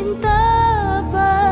cinta pada